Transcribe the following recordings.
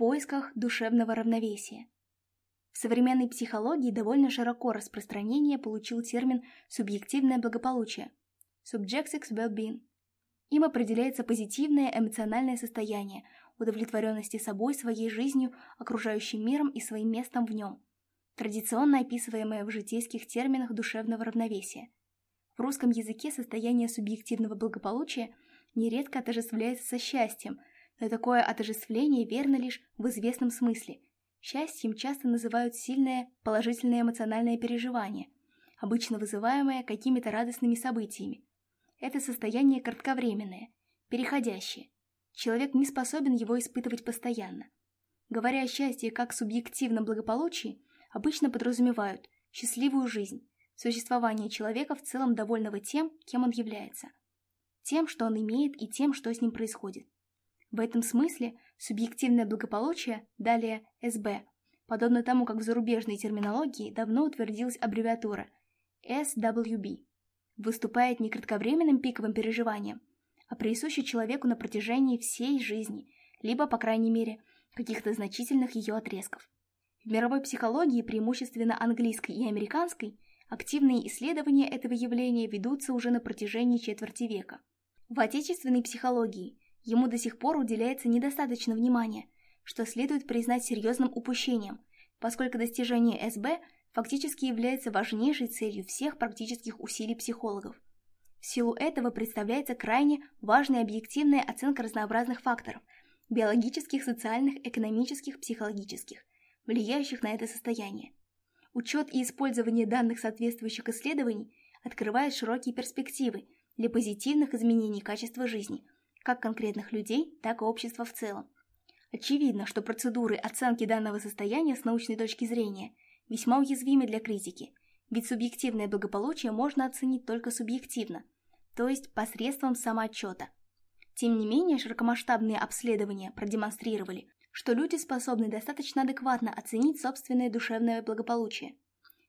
поисках душевного равновесия. В современной психологии довольно широко распространение получил термин «субъективное благополучие» – subjective well-being. Им определяется позитивное эмоциональное состояние, удовлетворенности собой, своей жизнью, окружающим миром и своим местом в нем, традиционно описываемое в житейских терминах душевного равновесия. В русском языке состояние субъективного благополучия нередко отождествляется со счастьем – но такое отождествление верно лишь в известном смысле. Счастьем часто называют сильное положительное эмоциональное переживание, обычно вызываемое какими-то радостными событиями. Это состояние кратковременное, переходящее. Человек не способен его испытывать постоянно. Говоря о счастье как субъективном благополучии, обычно подразумевают счастливую жизнь, существование человека в целом довольного тем, кем он является, тем, что он имеет и тем, что с ним происходит. В этом смысле субъективное благополучие, далее СБ, подобно тому, как в зарубежной терминологии давно утвердилась аббревиатура SWB, выступает не кратковременным пиковым переживанием, а присуще человеку на протяжении всей жизни, либо, по крайней мере, каких-то значительных ее отрезков. В мировой психологии, преимущественно английской и американской, активные исследования этого явления ведутся уже на протяжении четверти века. В отечественной психологии Ему до сих пор уделяется недостаточно внимания, что следует признать серьезным упущением, поскольку достижение СБ фактически является важнейшей целью всех практических усилий психологов. В силу этого представляется крайне важной объективная оценка разнообразных факторов – биологических, социальных, экономических, психологических, влияющих на это состояние. Учет и использование данных соответствующих исследований открывает широкие перспективы для позитивных изменений качества жизни – как конкретных людей, так и общества в целом. Очевидно, что процедуры оценки данного состояния с научной точки зрения весьма уязвимы для критики, ведь субъективное благополучие можно оценить только субъективно, то есть посредством самоотчета. Тем не менее, широкомасштабные обследования продемонстрировали, что люди способны достаточно адекватно оценить собственное душевное благополучие.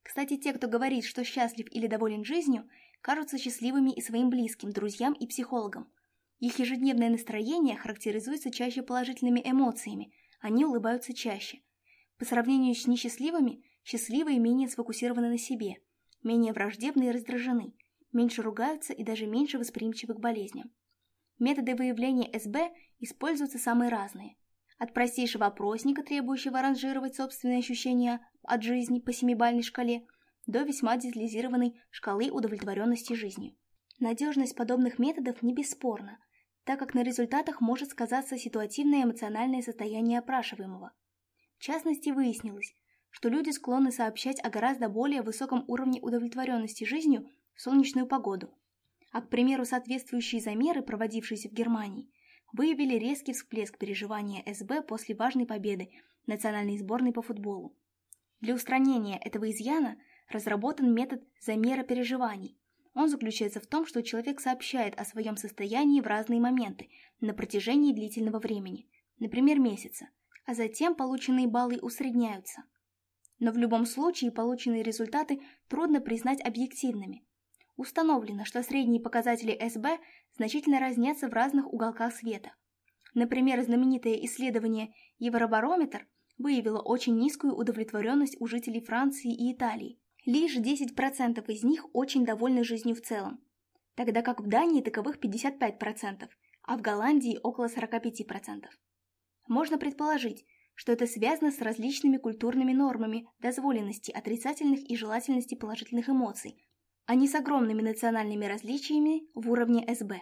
Кстати, те, кто говорит, что счастлив или доволен жизнью, кажутся счастливыми и своим близким, друзьям и психологам – их ежедневное настроение характеризуется чаще положительными эмоциями, они улыбаются чаще. По сравнению с несчастливыми, счастливые менее сфокусированы на себе, менее враждебны и раздражены, меньше ругаются и даже меньше восприимчивы к болезням. Методы выявления СБ используются самые разные. От простейшего опросника, требующего ранжировать собственные ощущения от жизни по семибальной шкале, до весьма детализированной шкалы удовлетворенности жизнью. Надежность подобных методов не бесспорна – так как на результатах может сказаться ситуативное эмоциональное состояние опрашиваемого. В частности, выяснилось, что люди склонны сообщать о гораздо более высоком уровне удовлетворенности жизнью в солнечную погоду. А, к примеру, соответствующие замеры, проводившиеся в Германии, выявили резкий всплеск переживания СБ после важной победы национальной сборной по футболу. Для устранения этого изъяна разработан метод замера переживаний, он заключается в том, что человек сообщает о своем состоянии в разные моменты на протяжении длительного времени, например, месяца, а затем полученные баллы усредняются. Но в любом случае полученные результаты трудно признать объективными. Установлено, что средние показатели СБ значительно разнятся в разных уголках света. Например, знаменитое исследование «Евробарометр» выявило очень низкую удовлетворенность у жителей Франции и Италии, Лишь 10% из них очень довольны жизнью в целом, тогда как в Дании таковых 55%, а в Голландии около 45%. Можно предположить, что это связано с различными культурными нормами дозволенности отрицательных и желательности положительных эмоций, а не с огромными национальными различиями в уровне СБ.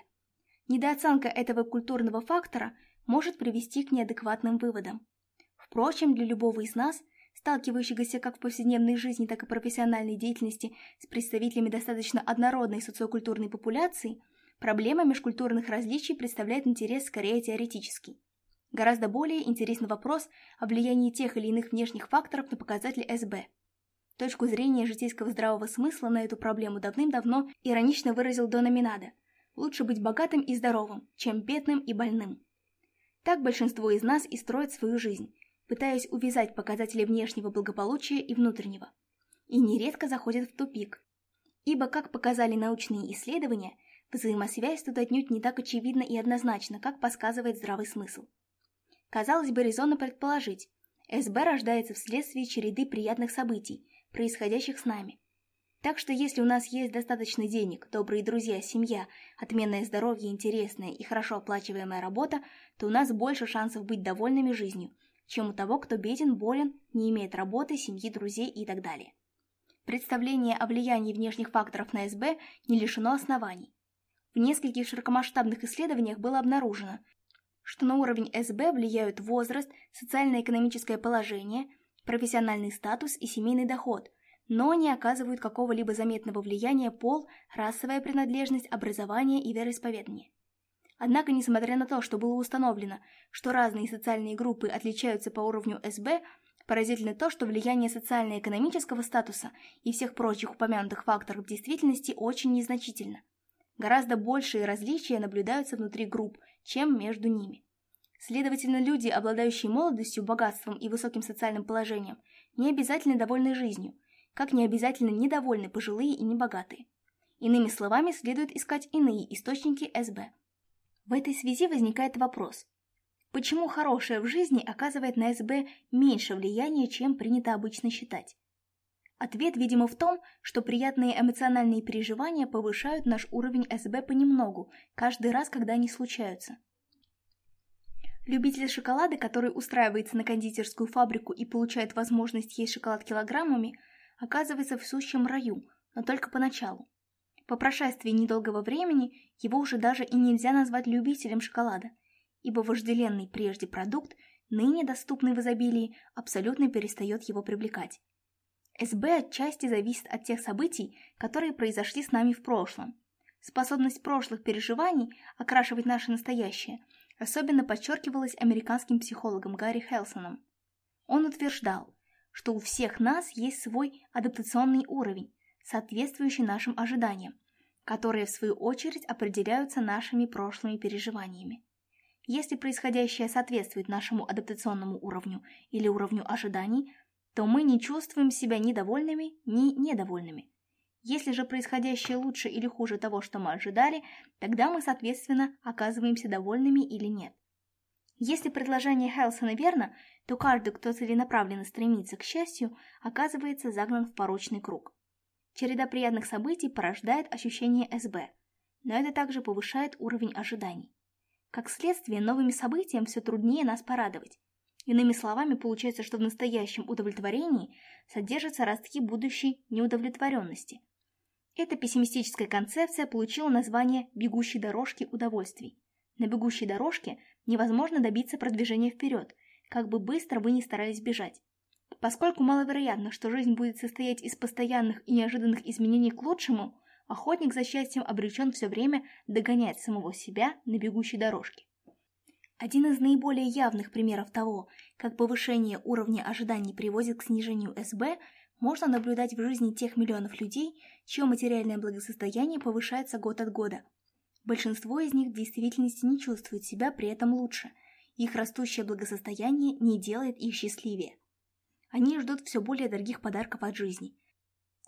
Недооценка этого культурного фактора может привести к неадекватным выводам. Впрочем, для любого из нас – сталкивающегося как в повседневной жизни, так и профессиональной деятельности с представителями достаточно однородной социокультурной популяции, проблема межкультурных различий представляет интерес скорее теоретический. Гораздо более интересен вопрос о влиянии тех или иных внешних факторов на показатели СБ. Точку зрения житейского здравого смысла на эту проблему давным-давно иронично выразил Донаминада Лучше быть богатым и здоровым, чем бедным и больным. Так большинство из нас и строит свою жизнь – пытаясь увязать показатели внешнего благополучия и внутреннего. И нередко заходят в тупик. Ибо, как показали научные исследования, взаимосвязь тут отнюдь не так очевидна и однозначна, как подсказывает здравый смысл. Казалось бы, резонно предположить, СБ рождается вследствие череды приятных событий, происходящих с нами. Так что если у нас есть достаточно денег, добрые друзья, семья, отменное здоровье, интересная и хорошо оплачиваемая работа, то у нас больше шансов быть довольными жизнью – чем у того, кто беден, болен, не имеет работы, семьи, друзей и так далее. Представление о влиянии внешних факторов на СБ не лишено оснований. В нескольких широкомасштабных исследованиях было обнаружено, что на уровень СБ влияют возраст, социально-экономическое положение, профессиональный статус и семейный доход, но не оказывают какого-либо заметного влияния пол, расовая принадлежность, образование и вероисповедание. Однако, несмотря на то, что было установлено, что разные социальные группы отличаются по уровню СБ, Поразительно то, что влияние социально-экономического статуса и всех прочих упомянутых факторов в действительности очень незначительно. Гораздо большие различия наблюдаются внутри групп, чем между ними. Следовательно, люди, обладающие молодостью, богатством и высоким социальным положением, не обязательно довольны жизнью, как не обязательно недовольны пожилые и небогатые. Иными словами, следует искать иные источники СБ. В этой связи возникает вопрос, почему хорошее в жизни оказывает на СБ меньше влияния, чем принято обычно считать? Ответ, видимо, в том, что приятные эмоциональные переживания повышают наш уровень СБ понемногу, каждый раз, когда они случаются. Любитель шоколада, который устраивается на кондитерскую фабрику и получает возможность есть шоколад килограммами, оказывается в сущем раю, но только поначалу. По прошествии недолгого времени его уже даже и нельзя назвать любителем шоколада, ибо вожделенный прежде продукт, ныне доступный в изобилии, абсолютно перестает его привлекать. СБ отчасти зависит от тех событий, которые произошли с нами в прошлом. Способность прошлых переживаний окрашивать наше настоящее особенно подчеркивалась американским психологом Гарри Хелсоном. Он утверждал, что у всех нас есть свой адаптационный уровень, соответствующие нашим ожиданиям, которые в свою очередь определяются нашими прошлыми переживаниями. Если происходящее соответствует нашему адаптационному уровню или уровню ожиданий, то мы не чувствуем себя ни довольными, ни недовольными. Если же происходящее лучше или хуже того, что мы ожидали, тогда мы, соответственно, оказываемся довольными или нет. Если предложение Хелсона верно, то каждый, кто целенаправленно стремится к счастью, оказывается загнан в порочный круг. Череда приятных событий порождает ощущение СБ, но это также повышает уровень ожиданий. Как следствие, новыми событиям все труднее нас порадовать. Иными словами, получается, что в настоящем удовлетворении содержатся ростки будущей неудовлетворенности. Эта пессимистическая концепция получила название «бегущей дорожки удовольствий». На бегущей дорожке невозможно добиться продвижения вперед, как бы быстро вы ни старались бежать. Поскольку маловероятно, что жизнь будет состоять из постоянных и неожиданных изменений к лучшему, охотник за счастьем обречен все время догонять самого себя на бегущей дорожке. Один из наиболее явных примеров того, как повышение уровня ожиданий приводит к снижению СБ, можно наблюдать в жизни тех миллионов людей, чье материальное благосостояние повышается год от года. Большинство из них в действительности не чувствуют себя при этом лучше, их растущее благосостояние не делает их счастливее. Они ждут все более дорогих подарков от жизни,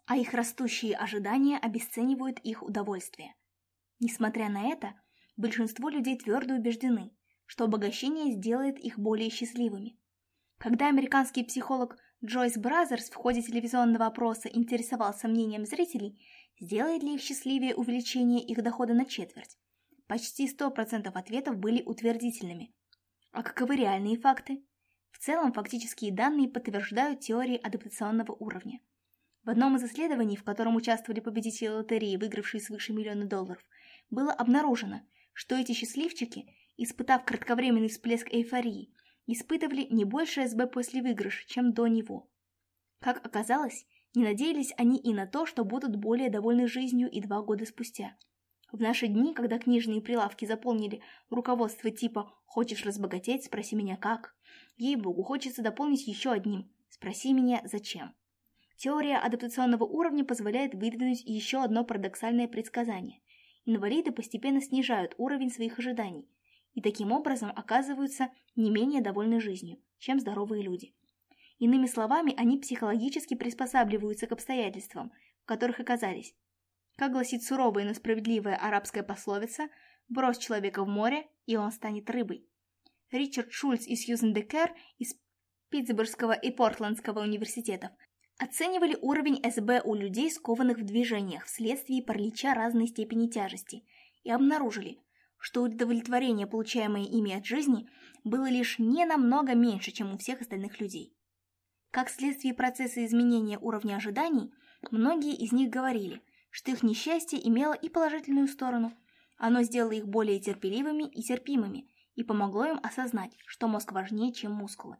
а их растущие ожидания обесценивают их удовольствие. Несмотря на это, большинство людей твердо убеждены, что обогащение сделает их более счастливыми. Когда американский психолог Джойс Бразерс в ходе телевизионного опроса интересовался мнением зрителей, сделает ли их счастливее увеличение их дохода на четверть, почти 100% ответов были утвердительными. А каковы реальные факты? В целом, фактические данные подтверждают теории адаптационного уровня. В одном из исследований, в котором участвовали победители лотереи, выигравшие свыше миллиона долларов, было обнаружено, что эти счастливчики, испытав кратковременный всплеск эйфории, испытывали не больше СБ после выигрыша, чем до него. Как оказалось, не надеялись они и на то, что будут более довольны жизнью и два года спустя. В наши дни, когда книжные прилавки заполнили руководство типа «Хочешь разбогатеть? Спроси меня как», Ей-богу, хочется дополнить еще одним. Спроси меня, зачем. Теория адаптационного уровня позволяет выдвинуть еще одно парадоксальное предсказание. Инвалиды постепенно снижают уровень своих ожиданий и таким образом оказываются не менее довольны жизнью, чем здоровые люди. Иными словами, они психологически приспосабливаются к обстоятельствам, в которых оказались. Как гласит суровая, но справедливая арабская пословица, брось человека в море, и он станет рыбой. Ричард Шульц и Сьюзен Декер из Питтсбургского и Портландского университетов оценивали уровень СБ у людей, скованных в движениях вследствие паралича разной степени тяжести, и обнаружили, что удовлетворение, получаемое ими от жизни, было лишь не намного меньше, чем у всех остальных людей. Как следствие процесса изменения уровня ожиданий, многие из них говорили, что их несчастье имело и положительную сторону. Оно сделало их более терпеливыми и терпимыми – и помогло им осознать, что мозг важнее, чем мускулы.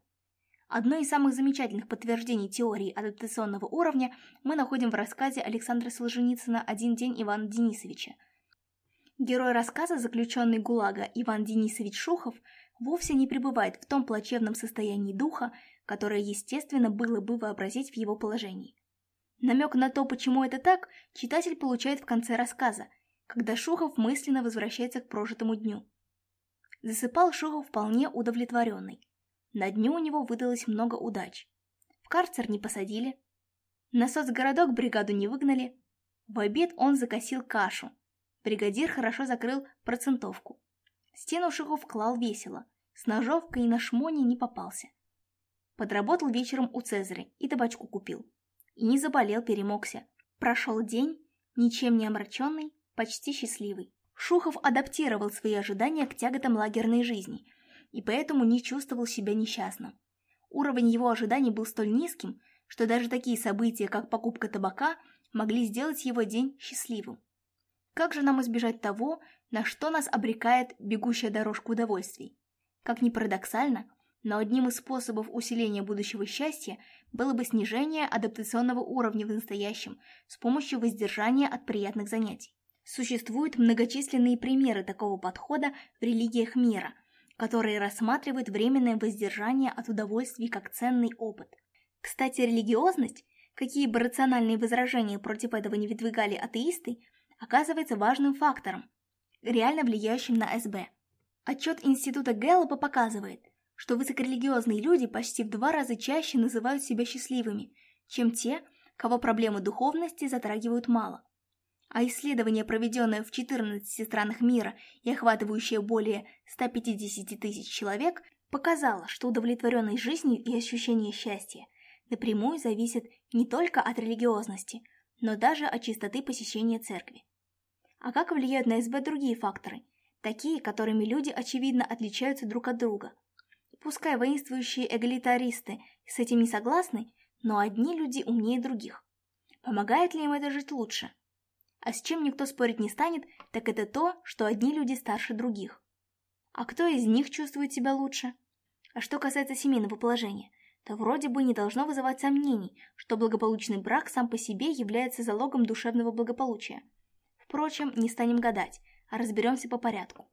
Одно из самых замечательных подтверждений теории адаптационного уровня мы находим в рассказе Александра Солженицына «Один день Ивана Денисовича». Герой рассказа, заключенный ГУЛАГа Иван Денисович Шухов, вовсе не пребывает в том плачевном состоянии духа, которое, естественно, было бы вообразить в его положении. Намек на то, почему это так, читатель получает в конце рассказа, когда Шухов мысленно возвращается к прожитому дню – Засыпал Шуго вполне удовлетворенный. На дню у него выдалось много удач. В карцер не посадили. На соцгородок бригаду не выгнали. В обед он закосил кашу. Бригадир хорошо закрыл процентовку. Стену Шуго клал весело. С ножовкой и на шмоне не попался. Подработал вечером у Цезаря и табачку купил. И не заболел, перемокся, Прошел день, ничем не омраченный, почти счастливый. Шухов адаптировал свои ожидания к тяготам лагерной жизни и поэтому не чувствовал себя несчастным. Уровень его ожиданий был столь низким, что даже такие события, как покупка табака, могли сделать его день счастливым. Как же нам избежать того, на что нас обрекает бегущая дорожка удовольствий? Как ни парадоксально, но одним из способов усиления будущего счастья было бы снижение адаптационного уровня в настоящем с помощью воздержания от приятных занятий. Существуют многочисленные примеры такого подхода в религиях мира, которые рассматривают временное воздержание от удовольствий как ценный опыт. Кстати, религиозность, какие бы рациональные возражения против этого не выдвигали атеисты, оказывается важным фактором, реально влияющим на СБ. Отчет Института Гэллопа показывает, что высокорелигиозные люди почти в два раза чаще называют себя счастливыми, чем те, кого проблемы духовности затрагивают мало а исследование, проведенное в 14 странах мира и охватывающее более 150 тысяч человек, показало, что удовлетворенность жизнью и ощущение счастья напрямую зависят не только от религиозности, но даже от чистоты посещения церкви. А как влияют на СБ другие факторы, такие, которыми люди, очевидно, отличаются друг от друга? Пускай воинствующие эгалитаристы с этим не согласны, но одни люди умнее других. Помогает ли им это жить лучше? А с чем никто спорить не станет, так это то, что одни люди старше других. А кто из них чувствует себя лучше? А что касается семейного положения, то вроде бы не должно вызывать сомнений, что благополучный брак сам по себе является залогом душевного благополучия. Впрочем, не станем гадать, а разберемся по порядку.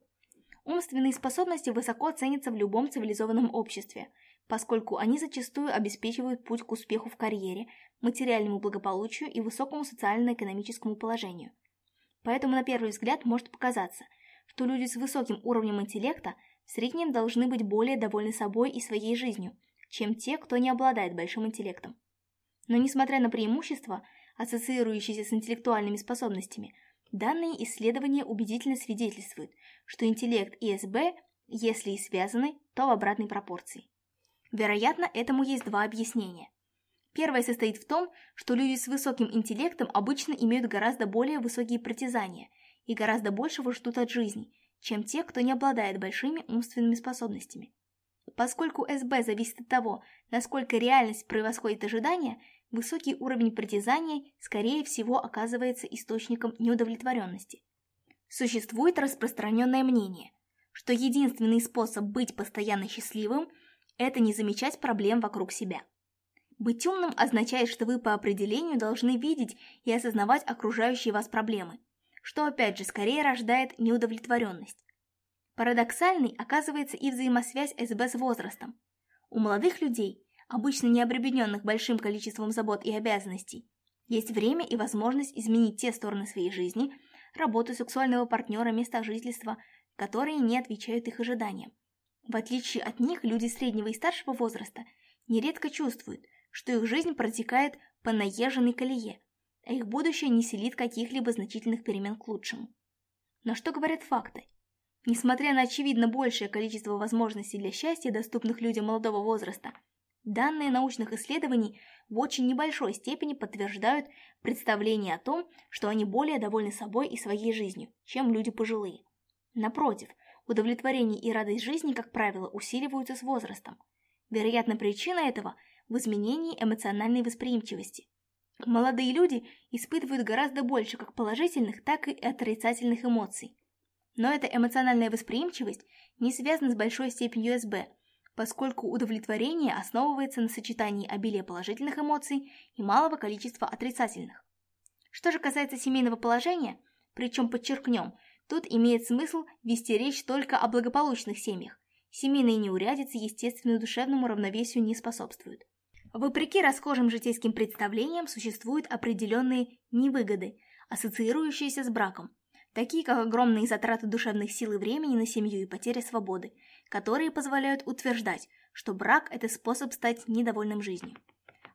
Умственные способности высоко ценятся в любом цивилизованном обществе – поскольку они зачастую обеспечивают путь к успеху в карьере, материальному благополучию и высокому социально-экономическому положению. Поэтому на первый взгляд может показаться, что люди с высоким уровнем интеллекта в среднем должны быть более довольны собой и своей жизнью, чем те, кто не обладает большим интеллектом. Но несмотря на преимущества, ассоциирующиеся с интеллектуальными способностями, данные исследования убедительно свидетельствуют, что интеллект и СБ, если и связаны, то в обратной пропорции. Вероятно, этому есть два объяснения. Первое состоит в том, что люди с высоким интеллектом обычно имеют гораздо более высокие притязания и гораздо большего ждут от жизни, чем те, кто не обладает большими умственными способностями. Поскольку СБ зависит от того, насколько реальность превосходит ожидания, высокий уровень притязаний, скорее всего, оказывается источником неудовлетворенности. Существует распространенное мнение, что единственный способ быть постоянно счастливым это не замечать проблем вокруг себя. Быть умным означает, что вы по определению должны видеть и осознавать окружающие вас проблемы, что опять же скорее рождает неудовлетворенность. Парадоксальной оказывается и взаимосвязь СБ с возрастом. У молодых людей, обычно не обремененных большим количеством забот и обязанностей, есть время и возможность изменить те стороны своей жизни, работу сексуального партнера, места жительства, которые не отвечают их ожиданиям в отличие от них, люди среднего и старшего возраста нередко чувствуют, что их жизнь протекает по наезженной колее, а их будущее не селит каких-либо значительных перемен к лучшему. Но что говорят факты? Несмотря на очевидно большее количество возможностей для счастья, доступных людям молодого возраста, данные научных исследований в очень небольшой степени подтверждают представление о том, что они более довольны собой и своей жизнью, чем люди пожилые. Напротив – Удовлетворение и радость жизни, как правило, усиливаются с возрастом. Вероятно, причина этого в изменении эмоциональной восприимчивости. Молодые люди испытывают гораздо больше как положительных, так и отрицательных эмоций. Но эта эмоциональная восприимчивость не связана с большой степенью СБ, поскольку удовлетворение основывается на сочетании обилия положительных эмоций и малого количества отрицательных. Что же касается семейного положения, причем подчеркнем – Тут имеет смысл вести речь только о благополучных семьях. Семейные неурядицы, естественно, душевному равновесию не способствуют. Вопреки расхожим житейским представлениям существуют определенные невыгоды, ассоциирующиеся с браком, такие как огромные затраты душевных сил и времени на семью и потеря свободы, которые позволяют утверждать, что брак – это способ стать недовольным жизнью.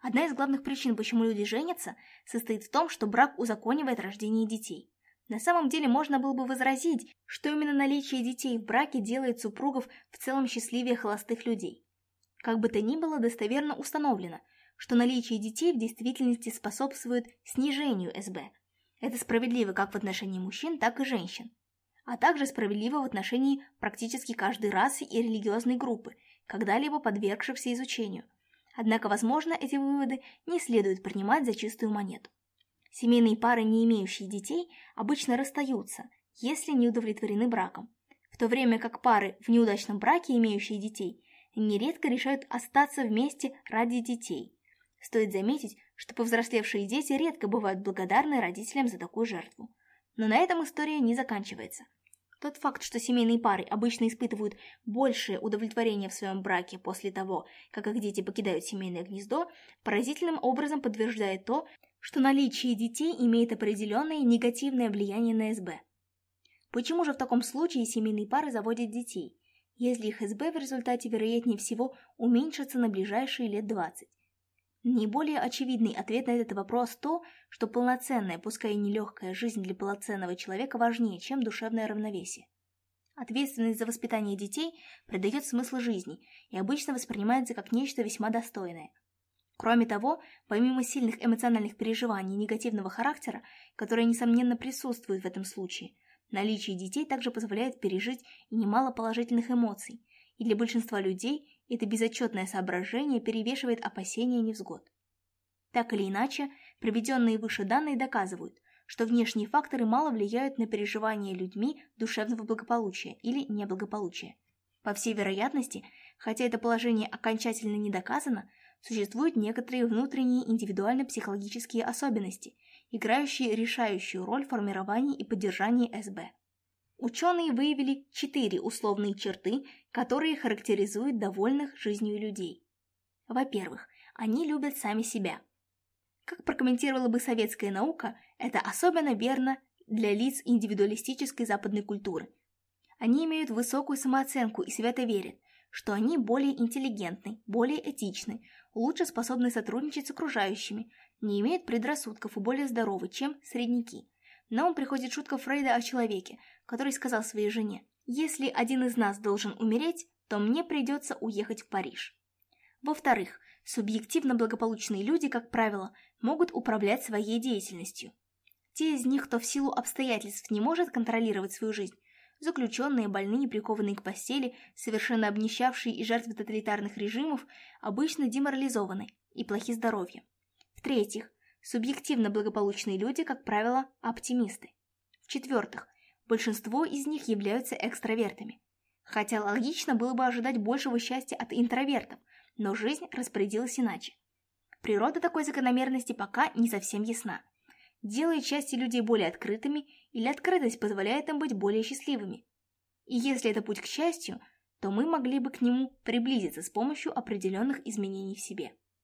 Одна из главных причин, почему люди женятся, состоит в том, что брак узаконивает рождение детей. На самом деле можно было бы возразить, что именно наличие детей в браке делает супругов в целом счастливее холостых людей. Как бы то ни было, достоверно установлено, что наличие детей в действительности способствует снижению СБ. Это справедливо как в отношении мужчин, так и женщин. А также справедливо в отношении практически каждой расы и религиозной группы, когда-либо подвергшихся изучению. Однако, возможно, эти выводы не следует принимать за чистую монету. Семейные пары, не имеющие детей, обычно расстаются, если не удовлетворены браком. В то время как пары в неудачном браке, имеющие детей, нередко решают остаться вместе ради детей. Стоит заметить, что повзрослевшие дети редко бывают благодарны родителям за такую жертву. Но на этом история не заканчивается. Тот факт, что семейные пары обычно испытывают большее удовлетворение в своем браке после того, как их дети покидают семейное гнездо, поразительным образом подтверждает то, что наличие детей имеет определенное негативное влияние на СБ. Почему же в таком случае семейные пары заводят детей, если их СБ в результате, вероятнее всего, уменьшится на ближайшие лет 20? Наиболее очевидный ответ на этот вопрос то, что полноценная, пускай и нелегкая жизнь для полноценного человека важнее, чем душевное равновесие. Ответственность за воспитание детей придает смысл жизни и обычно воспринимается как нечто весьма достойное – Кроме того, помимо сильных эмоциональных переживаний негативного характера, которые, несомненно, присутствуют в этом случае, наличие детей также позволяет пережить немало положительных эмоций, и для большинства людей это безотчетное соображение перевешивает опасения и невзгод. Так или иначе, приведенные выше данные доказывают, что внешние факторы мало влияют на переживание людьми душевного благополучия или неблагополучия. По всей вероятности, хотя это положение окончательно не доказано, существуют некоторые внутренние индивидуально-психологические особенности, играющие решающую роль в формировании и поддержании СБ. Ученые выявили четыре условные черты, которые характеризуют довольных жизнью людей. Во-первых, они любят сами себя. Как прокомментировала бы советская наука, это особенно верно для лиц индивидуалистической западной культуры. Они имеют высокую самооценку и свято верят, что они более интеллигентны, более этичны, лучше способны сотрудничать с окружающими, не имеют предрассудков и более здоровы, чем средники. На ум приходит шутка Фрейда о человеке, который сказал своей жене, «Если один из нас должен умереть, то мне придется уехать в Париж». Во-вторых, субъективно благополучные люди, как правило, могут управлять своей деятельностью. Те из них, кто в силу обстоятельств не может контролировать свою жизнь, Заключенные, больные, прикованные к постели, совершенно обнищавшие и жертвы тоталитарных режимов, обычно деморализованы и плохи здоровья. В-третьих, субъективно благополучные люди, как правило, оптимисты. В-четвертых, большинство из них являются экстравертами. Хотя логично было бы ожидать большего счастья от интровертов, но жизнь распорядилась иначе. Природа такой закономерности пока не совсем ясна делая части людей более открытыми или открытость позволяет им быть более счастливыми. И если это путь к счастью, то мы могли бы к нему приблизиться с помощью определенных изменений в себе.